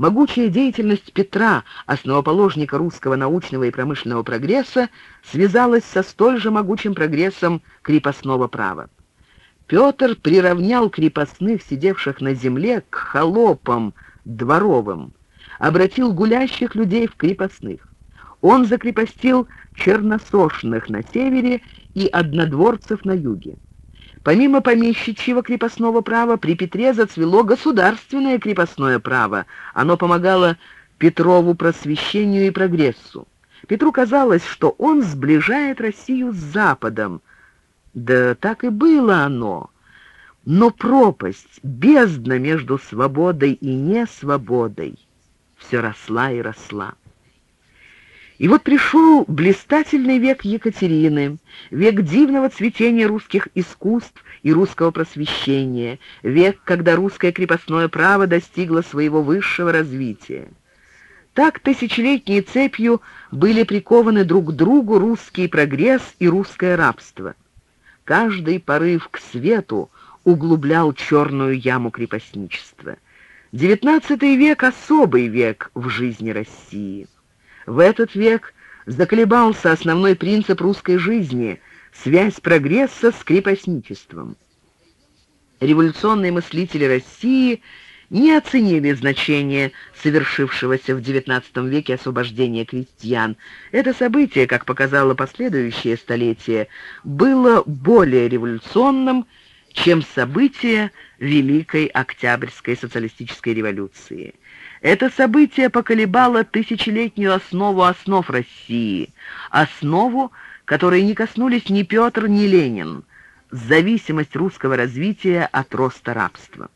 Могучая деятельность Петра, основоположника русского научного и промышленного прогресса, связалась со столь же могучим прогрессом крепостного права. Петр приравнял крепостных, сидевших на земле, к холопам дворовым, обратил гулящих людей в крепостных. Он закрепостил черносошных на севере и однодворцев на юге. Помимо помещичьего крепостного права, при Петре зацвело государственное крепостное право. Оно помогало Петрову просвещению и прогрессу. Петру казалось, что он сближает Россию с Западом. Да так и было оно. Но пропасть, бездна между свободой и несвободой все росла и росла. И вот пришел блистательный век Екатерины, век дивного цветения русских искусств и русского просвещения, век, когда русское крепостное право достигло своего высшего развития. Так тысячелетней цепью были прикованы друг к другу русский прогресс и русское рабство. Каждый порыв к свету углублял черную яму крепостничества. Девятнадцатый век — особый век в жизни России. В этот век заколебался основной принцип русской жизни — связь прогресса с крепостничеством. Революционные мыслители России не оценили значение совершившегося в XIX веке освобождения крестьян. Это событие, как показало последующее столетие, было более революционным, чем события Великой Октябрьской социалистической революции. Это событие поколебало тысячелетнюю основу основ России, основу, которой не коснулись ни Петр, ни Ленин, зависимость русского развития от роста рабства.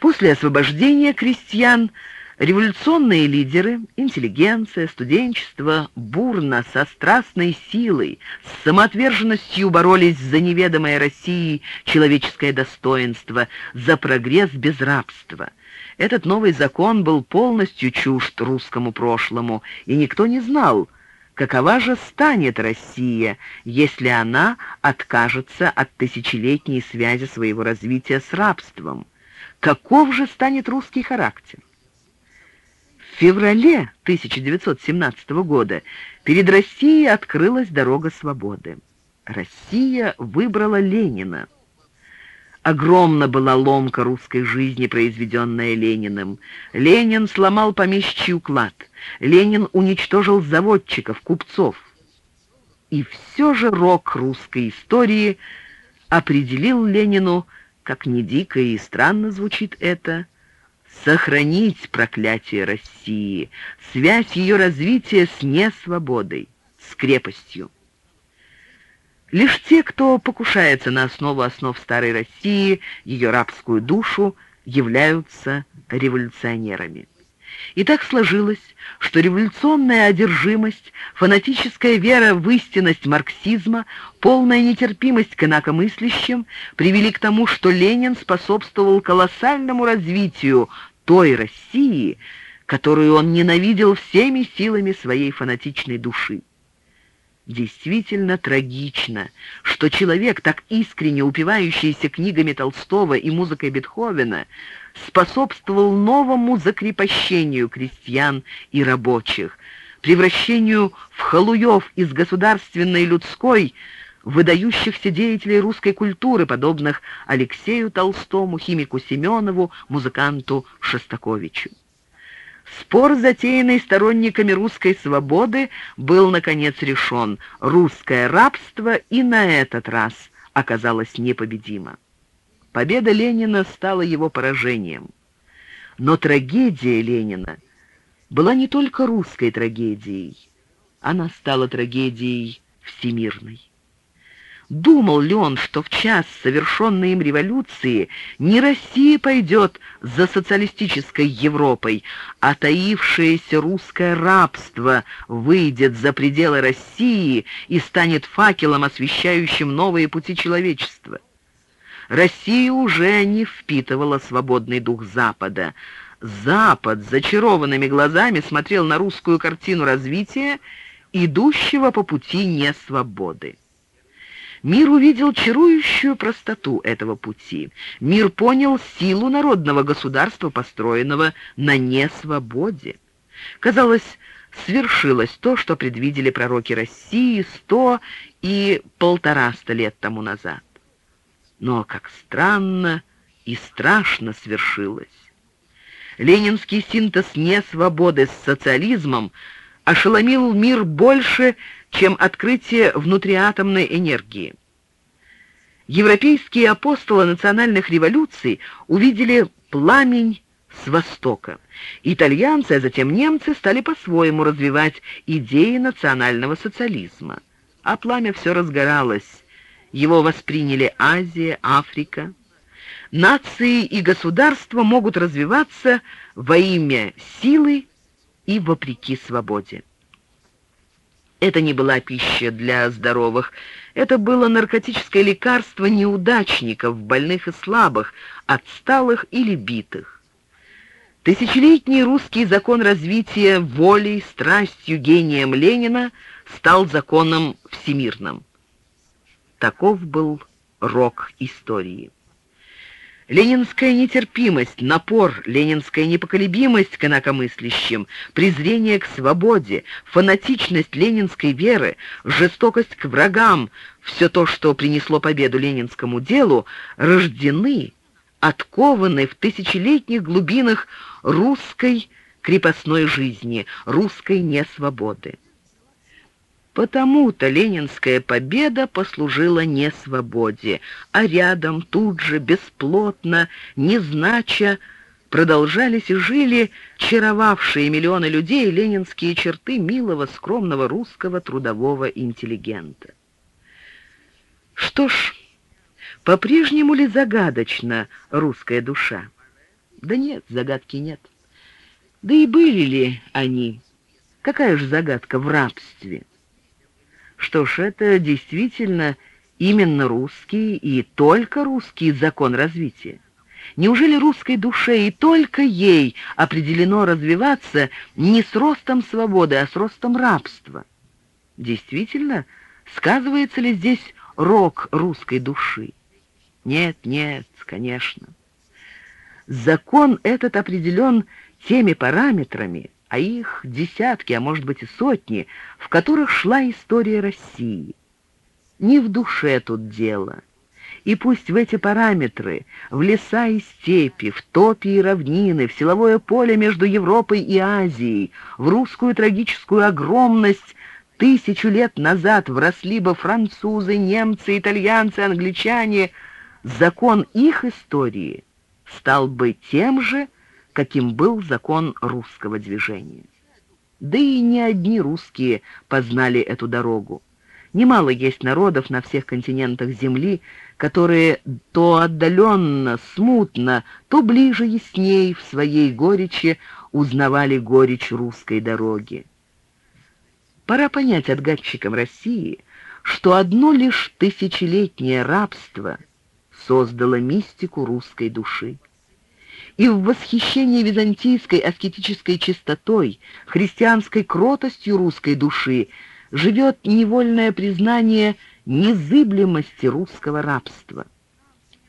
После освобождения крестьян революционные лидеры, интеллигенция, студенчество бурно, со страстной силой, с самоотверженностью боролись за неведомое России человеческое достоинство, за прогресс без рабства – этот новый закон был полностью чужд русскому прошлому, и никто не знал, какова же станет Россия, если она откажется от тысячелетней связи своего развития с рабством. Каков же станет русский характер? В феврале 1917 года перед Россией открылась дорога свободы. Россия выбрала Ленина. Огромна была ломка русской жизни, произведенная Лениным. Ленин сломал помещичий уклад. Ленин уничтожил заводчиков, купцов. И все же рок русской истории определил Ленину, как ни дико и странно звучит это, сохранить проклятие России, связь ее развития с несвободой, с крепостью. Лишь те, кто покушается на основу основ старой России, ее рабскую душу, являются революционерами. И так сложилось, что революционная одержимость, фанатическая вера в истинность марксизма, полная нетерпимость к инакомыслящим привели к тому, что Ленин способствовал колоссальному развитию той России, которую он ненавидел всеми силами своей фанатичной души. Действительно трагично, что человек, так искренне упивающийся книгами Толстого и музыкой Бетховена, способствовал новому закрепощению крестьян и рабочих, превращению в халуев из государственной людской выдающихся деятелей русской культуры, подобных Алексею Толстому, химику Семенову, музыканту Шостаковичу. Спор, затеянный сторонниками русской свободы, был, наконец, решен. Русское рабство и на этот раз оказалось непобедимо. Победа Ленина стала его поражением. Но трагедия Ленина была не только русской трагедией, она стала трагедией всемирной. Думал ли он, что в час совершенной им революции не Россия пойдет за социалистической Европой, а таившееся русское рабство выйдет за пределы России и станет факелом, освещающим новые пути человечества? Россия уже не впитывала свободный дух Запада. Запад зачарованными глазами смотрел на русскую картину развития, идущего по пути несвободы. Мир увидел чарующую простоту этого пути. Мир понял силу народного государства, построенного на несвободе. Казалось, свершилось то, что предвидели пророки России сто и полтораста лет тому назад. Но как странно и страшно свершилось. Ленинский синтез несвободы с социализмом ошеломил мир больше, чем открытие внутриатомной энергии. Европейские апостолы национальных революций увидели пламень с востока. Итальянцы, а затем немцы стали по-своему развивать идеи национального социализма. А пламя все разгоралось. Его восприняли Азия, Африка. Нации и государства могут развиваться во имя силы и вопреки свободе. Это не была пища для здоровых, это было наркотическое лекарство неудачников, больных и слабых, отсталых или битых. Тысячелетний русский закон развития волей, страстью, гением Ленина стал законом всемирным. Таков был рок истории. Ленинская нетерпимость, напор, ленинская непоколебимость к инакомыслящим, презрение к свободе, фанатичность ленинской веры, жестокость к врагам, все то, что принесло победу ленинскому делу, рождены, откованы в тысячелетних глубинах русской крепостной жизни, русской несвободы. Потому-то ленинская победа послужила не свободе, а рядом, тут же, бесплотно, не знача, продолжались и жили чаровавшие миллионы людей ленинские черты милого, скромного русского трудового интеллигента. Что ж, по-прежнему ли загадочна русская душа? Да нет, загадки нет. Да и были ли они? Какая же загадка в рабстве? Что ж, это действительно именно русский и только русский закон развития. Неужели русской душе и только ей определено развиваться не с ростом свободы, а с ростом рабства? Действительно, сказывается ли здесь рок русской души? Нет, нет, конечно. Закон этот определен теми параметрами, а их десятки, а может быть и сотни, в которых шла история России. Не в душе тут дело. И пусть в эти параметры, в леса и степи, в топи и равнины, в силовое поле между Европой и Азией, в русскую трагическую огромность тысячу лет назад вросли бы французы, немцы, итальянцы, англичане, закон их истории стал бы тем же, каким был закон русского движения. Да и не одни русские познали эту дорогу. Немало есть народов на всех континентах Земли, которые то отдаленно, смутно, то ближе ясней в своей горечи узнавали горечь русской дороги. Пора понять отгадчикам России, что одно лишь тысячелетнее рабство создало мистику русской души и в восхищении византийской аскетической чистотой, христианской кротостью русской души живет невольное признание незыблемости русского рабства.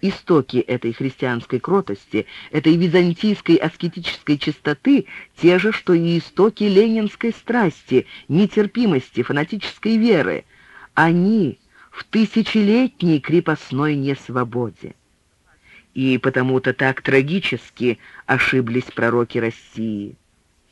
Истоки этой христианской кротости, этой византийской аскетической чистоты те же, что и истоки ленинской страсти, нетерпимости, фанатической веры. Они в тысячелетней крепостной несвободе и потому-то так трагически ошиблись пророки России.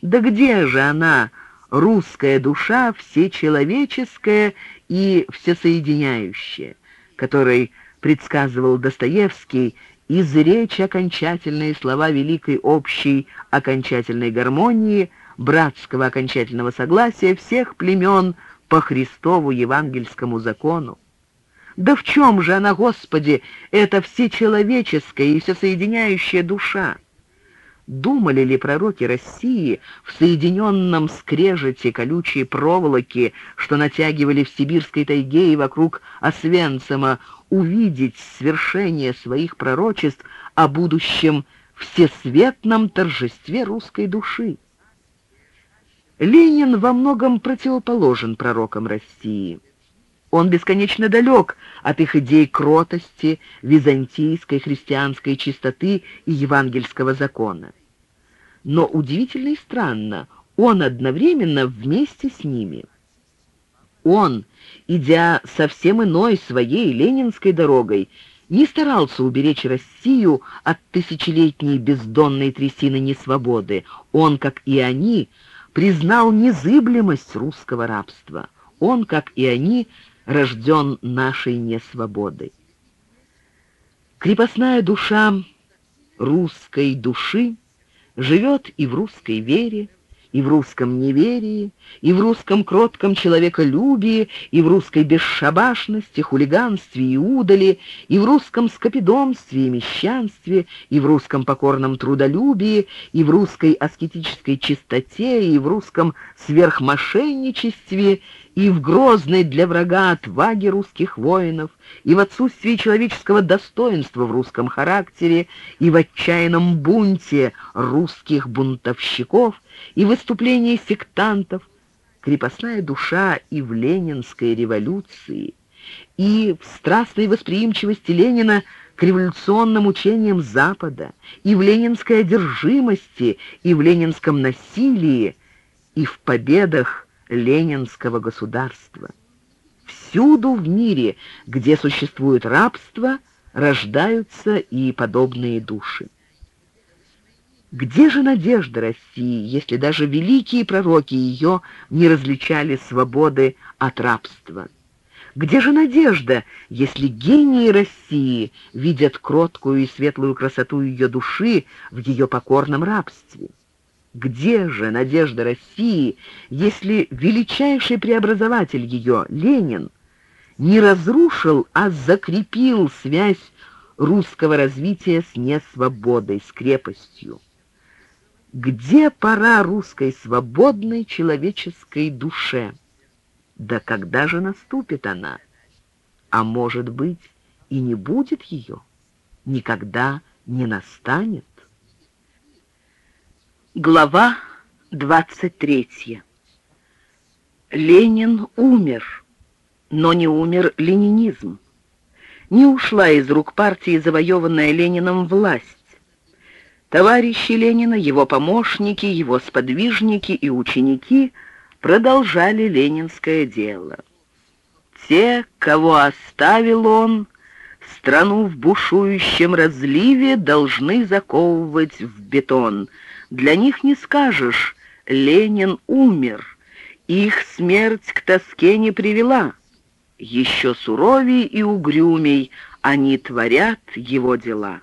Да где же она, русская душа, всечеловеческая и всесоединяющая, которой предсказывал Достоевский, изречь окончательные слова великой общей окончательной гармонии, братского окончательного согласия всех племен по Христову евангельскому закону. Да в чем же она, Господи, эта всечеловеческая и всесоединяющая душа? Думали ли пророки России в соединенном скрежете колючей проволоки, что натягивали в сибирской тайге и вокруг Освенцима, увидеть свершение своих пророчеств о будущем всесветном торжестве русской души? Ленин во многом противоположен пророкам России. Он бесконечно далек от их идей кротости, византийской христианской чистоты и евангельского закона. Но удивительно и странно, он одновременно вместе с ними. Он, идя совсем иной своей ленинской дорогой, не старался уберечь Россию от тысячелетней бездонной трясины несвободы. Он, как и они, признал незыблемость русского рабства. Он, как и они, рожден нашей несвободой. Крепостная душа русской души живет и в русской вере, и в русском неверии, и в русском кротком человеколюбии, и в русской бесшабашности, хулиганстве и удали, и в русском скопидомстве и мещанстве, и в русском покорном трудолюбии, и в русской аскетической чистоте, и в русском сверхмошенничестве, и в грозной для врага отваге русских воинов, и в отсутствии человеческого достоинства в русском характере, и в отчаянном бунте русских бунтовщиков, и в выступлении сектантов, крепостная душа и в ленинской революции, и в страстной восприимчивости Ленина к революционным учениям Запада, и в ленинской одержимости, и в ленинском насилии, и в победах ленинского государства. Всюду в мире, где существует рабство, рождаются и подобные души. Где же надежда России, если даже великие пророки ее не различали свободы от рабства? Где же надежда, если гении России видят кроткую и светлую красоту ее души в ее покорном рабстве? Где же надежда России, если величайший преобразователь ее, Ленин, не разрушил, а закрепил связь русского развития с несвободой, с крепостью? Где пора русской свободной человеческой душе? Да когда же наступит она? А может быть, и не будет ее? Никогда не настанет? Глава 23. Ленин умер, но не умер ленинизм. Не ушла из рук партии завоеванная Лениным власть. Товарищи Ленина, его помощники, его сподвижники и ученики продолжали ленинское дело. Те, кого оставил он, страну в бушующем разливе должны заковывать в бетон — для них не скажешь «Ленин умер», их смерть к тоске не привела. Еще суровей и угрюмей они творят его дела.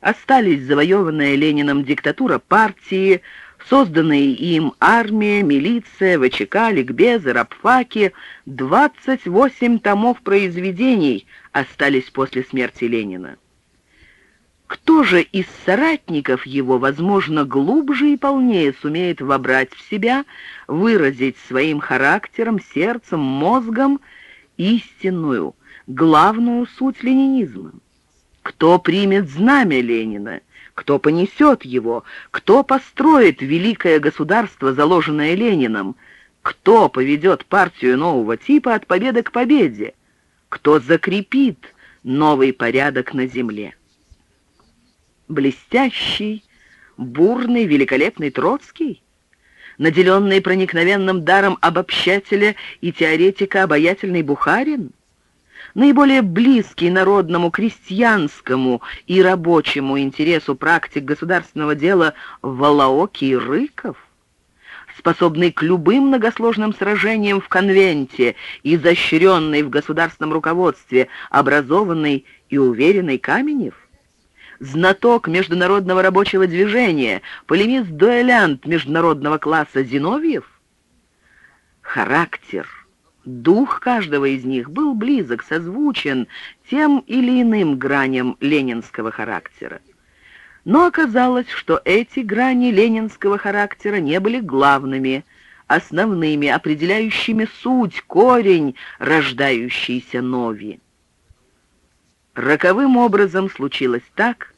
Остались завоеванная Лениным диктатура партии, созданные им армия, милиция, ВЧК, ликбезы, рабфаки, 28 томов произведений остались после смерти Ленина. Кто же из соратников его, возможно, глубже и полнее сумеет вобрать в себя, выразить своим характером, сердцем, мозгом истинную, главную суть ленинизма? Кто примет знамя Ленина? Кто понесет его? Кто построит великое государство, заложенное Лениным? Кто поведет партию нового типа от победы к победе? Кто закрепит новый порядок на земле? Блестящий, бурный, великолепный Троцкий, наделенный проникновенным даром обобщателя и теоретика обаятельный Бухарин, наиболее близкий народному, крестьянскому и рабочему интересу практик государственного дела Волоокий Рыков, способный к любым многосложным сражениям в конвенте, изощренный в государственном руководстве, образованный и уверенный Каменев, знаток международного рабочего движения, полемист-дуэлянт международного класса Зиновьев? Характер, дух каждого из них был близок, созвучен тем или иным граням ленинского характера. Но оказалось, что эти грани ленинского характера не были главными, основными, определяющими суть, корень рождающейся нови. Роковым образом случилось так,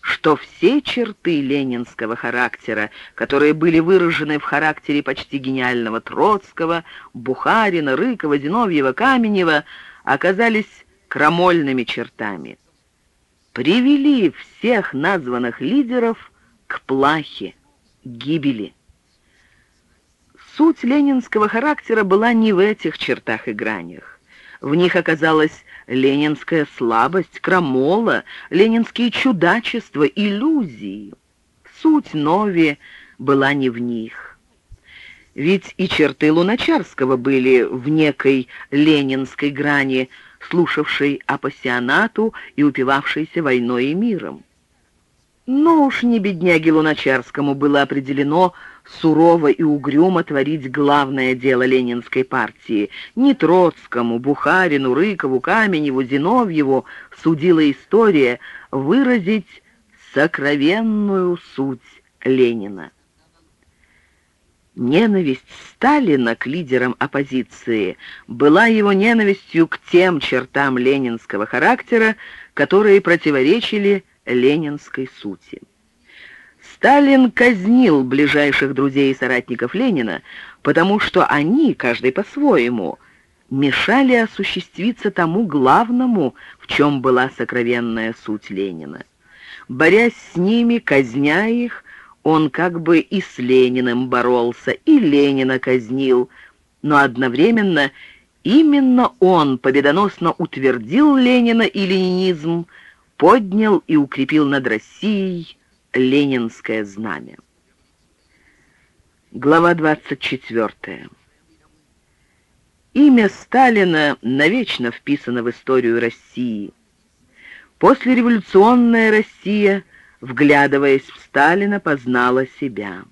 что все черты ленинского характера, которые были выражены в характере почти гениального Троцкого, Бухарина, Рыкова, Зиновьева, Каменева, оказались крамольными чертами. Привели всех названных лидеров к плахе, гибели. Суть ленинского характера была не в этих чертах и гранях. В них оказалась ленинская слабость, крамола, ленинские чудачества, иллюзии. Суть Нови была не в них. Ведь и черты Луначарского были в некой ленинской грани, слушавшей апассионату и упивавшейся войной и миром. Но уж не бедняге Луначарскому было определено сурово и угрюмо творить главное дело ленинской партии. Не Троцкому, Бухарину, Рыкову, Каменеву, Зиновьеву судила история выразить сокровенную суть Ленина. Ненависть Сталина к лидерам оппозиции была его ненавистью к тем чертам ленинского характера, которые противоречили ленинской сути. Сталин казнил ближайших друзей и соратников Ленина, потому что они, каждый по-своему, мешали осуществиться тому главному, в чем была сокровенная суть Ленина. Борясь с ними, казня их, он как бы и с Лениным боролся, и Ленина казнил, но одновременно именно он победоносно утвердил Ленина и ленинизм, поднял и укрепил над Россией ленинское знамя. Глава 24. Имя Сталина навечно вписано в историю России. Послереволюционная Россия, вглядываясь в Сталина, познала себя.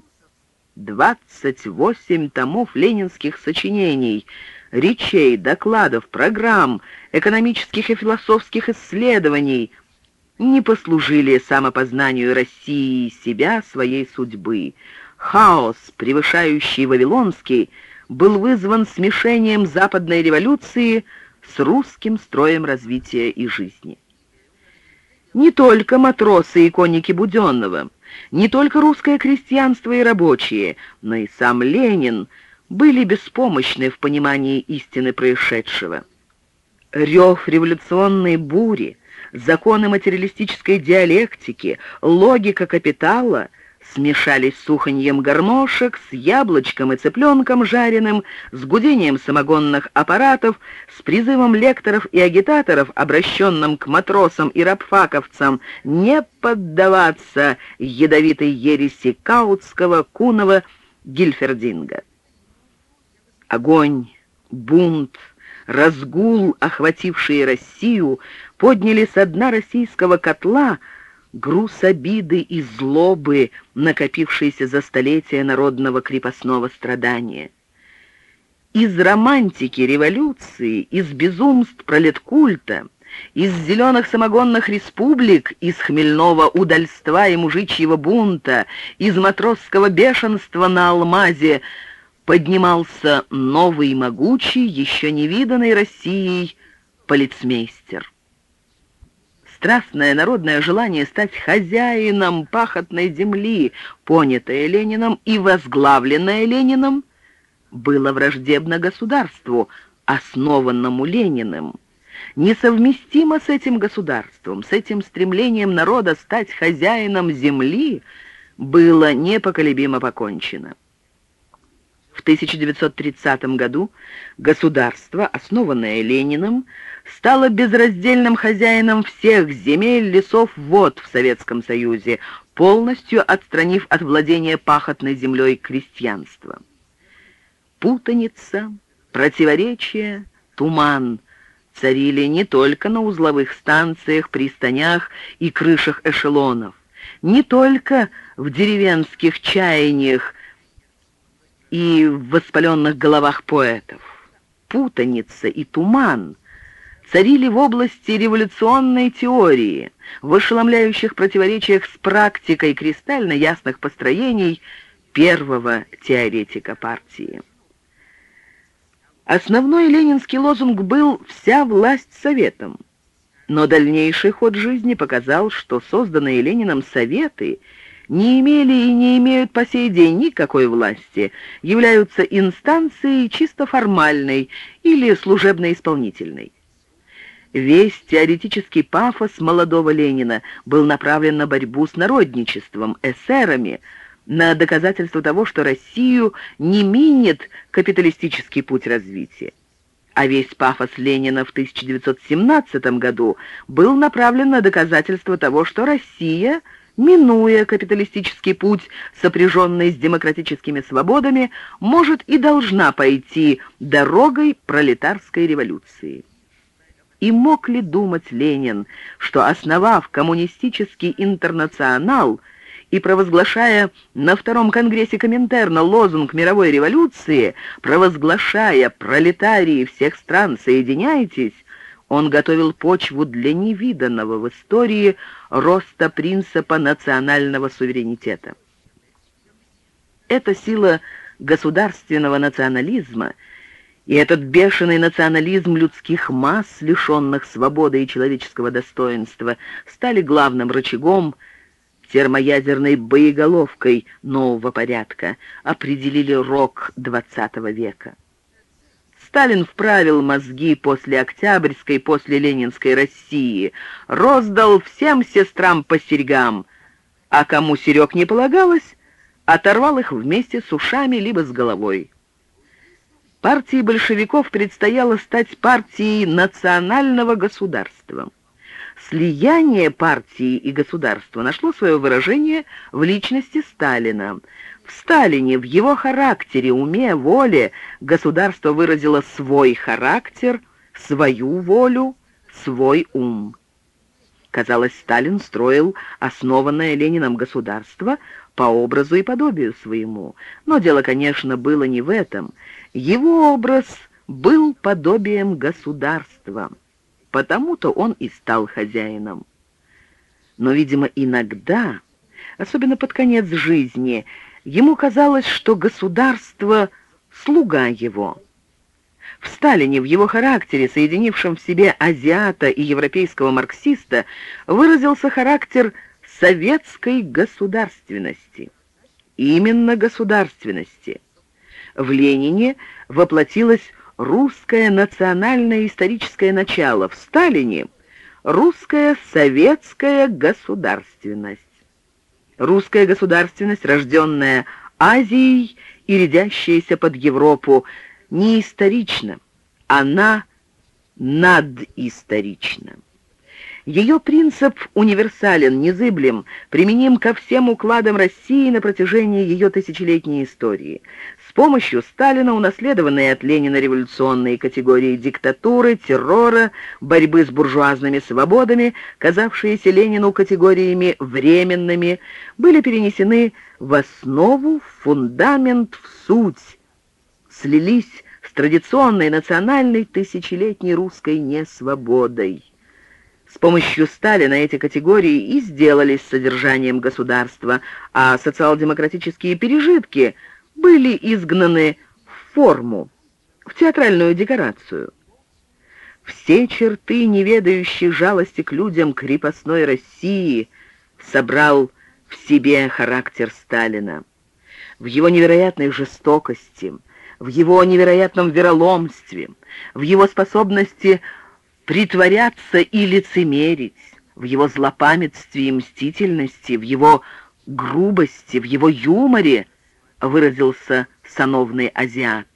28 томов ленинских сочинений, речей, докладов, программ, экономических и философских исследований – не послужили самопознанию России себя, своей судьбы. Хаос, превышающий Вавилонский, был вызван смешением западной революции с русским строем развития и жизни. Не только матросы и конники Буденного, не только русское крестьянство и рабочие, но и сам Ленин были беспомощны в понимании истины происшедшего. Рев революционной бури, законы материалистической диалектики, логика капитала смешались с уханьем гармошек, с яблочком и цыпленком жареным, с гудением самогонных аппаратов, с призывом лекторов и агитаторов, обращенным к матросам и рабфаковцам, не поддаваться ядовитой ереси Каутского, Кунова, Гильфердинга. Огонь, бунт, разгул, охвативший Россию, подняли со дна российского котла груз обиды и злобы, накопившиеся за столетия народного крепостного страдания. Из романтики революции, из безумств пролеткульта, из зеленых самогонных республик, из хмельного удальства и мужичьего бунта, из матросского бешенства на алмазе поднимался новый могучий, еще не виданный Россией, полицмейстер. Страстное народное желание стать хозяином пахотной земли, понятое Лениным и возглавленное Лениным, было враждебно государству, основанному Лениным. Несовместимо с этим государством, с этим стремлением народа стать хозяином земли, было непоколебимо покончено. В 1930 году государство, основанное Лениным, стало безраздельным хозяином всех земель, лесов, вод в Советском Союзе, полностью отстранив от владения пахотной землей крестьянство. Путаница, противоречия, туман царили не только на узловых станциях, пристанях и крышах эшелонов, не только в деревенских чаяниях и в воспаленных головах поэтов. Путаница и туман царили в области революционной теории, в ошеломляющих противоречиях с практикой кристально ясных построений первого теоретика партии. Основной ленинский лозунг был «Вся власть советом». Но дальнейший ход жизни показал, что созданные Лениным советы не имели и не имеют по сей день никакой власти, являются инстанцией чисто формальной или служебно-исполнительной. Весь теоретический пафос молодого Ленина был направлен на борьбу с народничеством, эсерами, на доказательство того, что Россию не минет капиталистический путь развития а весь пафос Ленина в 1917 году был направлен на доказательство того, что Россия, минуя капиталистический путь, сопряженный с демократическими свободами, может и должна пойти дорогой пролетарской революции. И мог ли думать Ленин, что, основав коммунистический интернационал, и провозглашая на Втором Конгрессе Коминтерна лозунг мировой революции, провозглашая «Пролетарии всех стран, соединяйтесь», он готовил почву для невиданного в истории роста принципа национального суверенитета. Эта сила государственного национализма и этот бешеный национализм людских масс, лишенных свободы и человеческого достоинства, стали главным рычагом термоядерной боеголовкой нового порядка, определили рок XX века. Сталин вправил мозги после Октябрьской, после Ленинской России, роздал всем сестрам по серьгам, а кому серег не полагалось, оторвал их вместе с ушами либо с головой. Партии большевиков предстояло стать партией национального государства слияние партии и государства нашло свое выражение в личности Сталина. В Сталине, в его характере, уме, воле государство выразило свой характер, свою волю, свой ум. Казалось, Сталин строил основанное Лениным государство по образу и подобию своему. Но дело, конечно, было не в этом. Его образ был подобием государства. Потому-то он и стал хозяином. Но, видимо, иногда, особенно под конец жизни, ему казалось, что государство — слуга его. В Сталине, в его характере, соединившем в себе азиата и европейского марксиста, выразился характер советской государственности. Именно государственности. В Ленине воплотилась русское национальное историческое начало, в Сталине — русская советская государственность. Русская государственность, рожденная Азией и рядящаяся под Европу, не исторична, она надисторична. Ее принцип универсален, незыблем, применим ко всем укладам России на протяжении ее тысячелетней истории помощью Сталина унаследованные от Ленина революционные категории диктатуры, террора, борьбы с буржуазными свободами, казавшиеся Ленину категориями временными, были перенесены в основу, в фундамент, в суть, слились с традиционной национальной тысячелетней русской несвободой. С помощью Сталина эти категории и сделались содержанием государства, а социал-демократические пережитки – были изгнаны в форму, в театральную декорацию. Все черты, неведающие жалости к людям крепостной России, собрал в себе характер Сталина. В его невероятной жестокости, в его невероятном вероломстве, в его способности притворяться и лицемерить, в его злопамятстве и мстительности, в его грубости, в его юморе — выразился сановный азиат.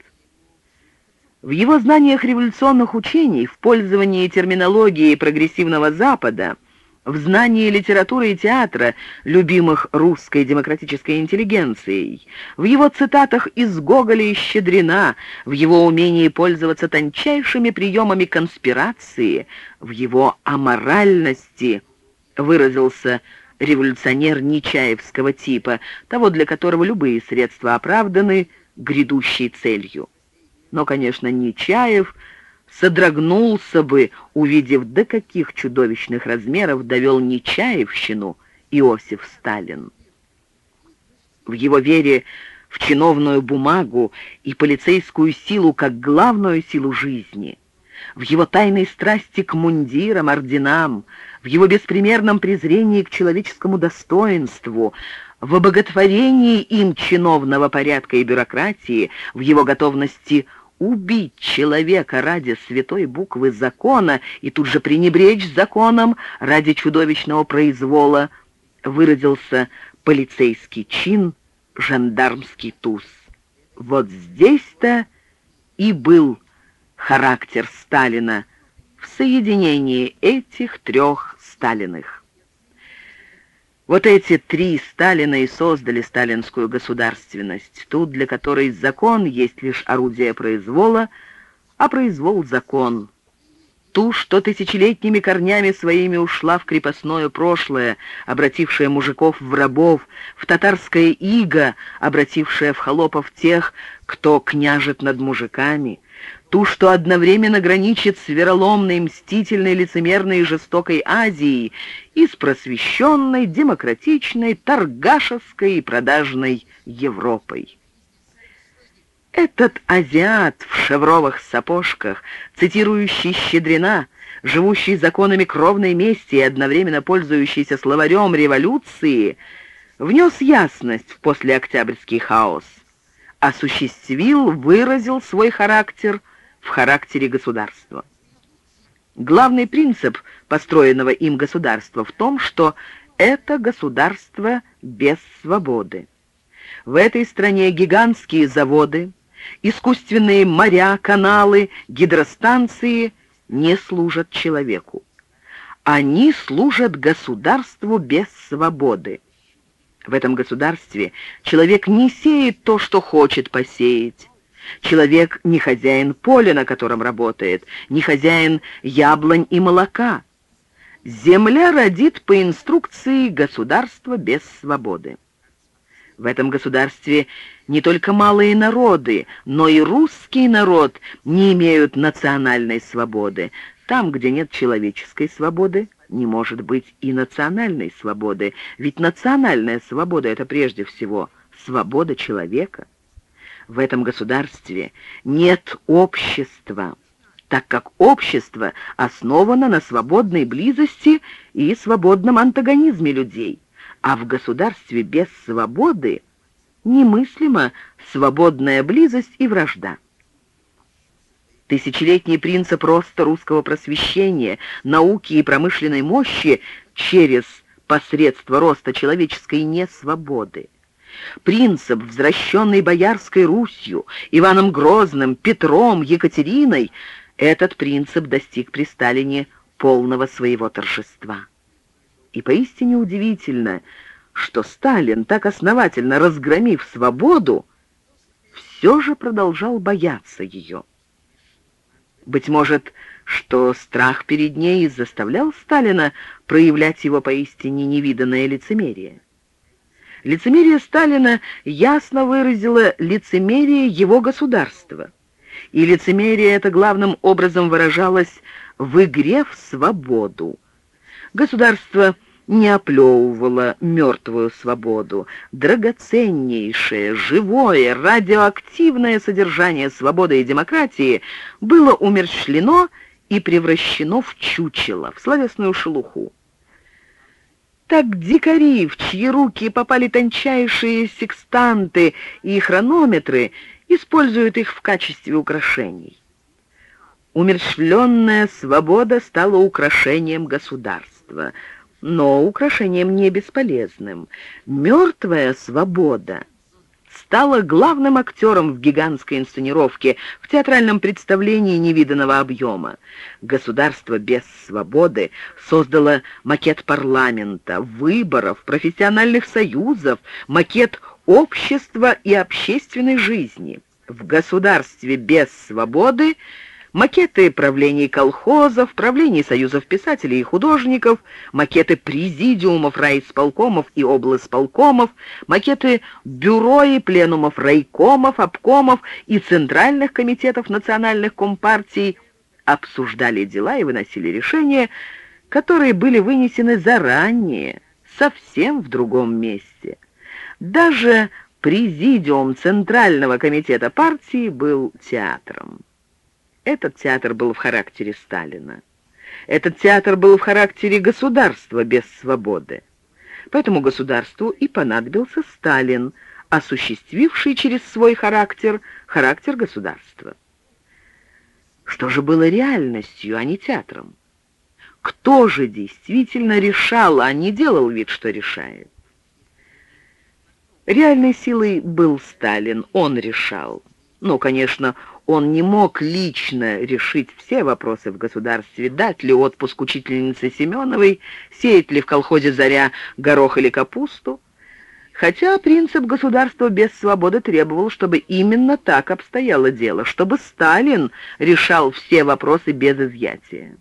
В его знаниях революционных учений, в пользовании терминологией прогрессивного Запада, в знании литературы и театра, любимых русской демократической интеллигенцией, в его цитатах из Гоголя и Щедрина, в его умении пользоваться тончайшими приемами конспирации, в его аморальности выразился революционер Нечаевского типа, того, для которого любые средства оправданы грядущей целью. Но, конечно, Нечаев содрогнулся бы, увидев, до каких чудовищных размеров довел Нечаевщину Иосиф Сталин. В его вере в чиновную бумагу и полицейскую силу как главную силу жизни, в его тайной страсти к мундирам, орденам, в его беспримерном презрении к человеческому достоинству, в обоготворении им чиновного порядка и бюрократии, в его готовности убить человека ради святой буквы закона и тут же пренебречь законом ради чудовищного произвола, выразился полицейский чин, жандармский туз. Вот здесь-то и был характер Сталина в соединении этих трех Сталиных. Вот эти три Сталина и создали сталинскую государственность, ту, для которой закон есть лишь орудие произвола, а произвол — закон. Ту, что тысячелетними корнями своими ушла в крепостное прошлое, обратившая мужиков в рабов, в татарское иго, обратившая в холопов тех, кто княжет над мужиками — ту, что одновременно граничит с вероломной, мстительной, лицемерной и жестокой Азией и с просвещенной, демократичной, торгашевской и продажной Европой. Этот азиат в шевровых сапожках, цитирующий Щедрина, живущий законами кровной мести и одновременно пользующийся словарем революции, внес ясность в послеоктябрьский хаос, осуществил, выразил свой характер – в характере государства. Главный принцип построенного им государства в том, что это государство без свободы. В этой стране гигантские заводы, искусственные моря, каналы, гидростанции не служат человеку. Они служат государству без свободы. В этом государстве человек не сеет то, что хочет посеять, Человек не хозяин поля, на котором работает, не хозяин яблонь и молока. Земля родит по инструкции государства без свободы. В этом государстве не только малые народы, но и русский народ не имеют национальной свободы. Там, где нет человеческой свободы, не может быть и национальной свободы, ведь национальная свобода — это прежде всего свобода человека в этом государстве нет общества, так как общество основано на свободной близости и свободном антагонизме людей, а в государстве без свободы немыслима свободная близость и вражда. Тысячелетний принцип роста русского просвещения, науки и промышленной мощи через посредство роста человеческой несвободы Принцип, возвращенный Боярской Русью, Иваном Грозным, Петром, Екатериной, этот принцип достиг при Сталине полного своего торжества. И поистине удивительно, что Сталин, так основательно разгромив свободу, все же продолжал бояться ее. Быть может, что страх перед ней заставлял Сталина проявлять его поистине невиданное лицемерие. Лицемерие Сталина ясно выразило лицемерие его государства. И лицемерие это главным образом выражалось в игре в свободу. Государство не оплевывало мертвую свободу. Драгоценнейшее, живое, радиоактивное содержание свободы и демократии было умерщвлено и превращено в чучело, в словесную шелуху. Так дикари, в чьи руки попали тончайшие секстанты и хронометры, используют их в качестве украшений. Умерщвленная свобода стала украшением государства, но украшением не бесполезным. Мертвая свобода — стала главным актером в гигантской инсценировке, в театральном представлении невиданного объема. Государство без свободы создало макет парламента, выборов, профессиональных союзов, макет общества и общественной жизни. В государстве без свободы макеты правлений колхозов, правлений союзов писателей и художников, макеты президиумов, райисполкомов и облсполкомов, макеты бюро и пленумов райкомов, обкомов и центральных комитетов национальных компартий обсуждали дела и выносили решения, которые были вынесены заранее, совсем в другом месте. Даже президиум Центрального комитета партии был театром. Этот театр был в характере Сталина. Этот театр был в характере государства без свободы. Поэтому государству и понадобился Сталин, осуществивший через свой характер характер государства. Что же было реальностью, а не театром? Кто же действительно решал, а не делал вид, что решает? Реальной силой был Сталин, он решал. Но, конечно, он не мог лично решить все вопросы в государстве, дать ли отпуск учительнице Семеновой, сеять ли в колхозе «Заря» горох или капусту. Хотя принцип государства без свободы требовал, чтобы именно так обстояло дело, чтобы Сталин решал все вопросы без изъятия.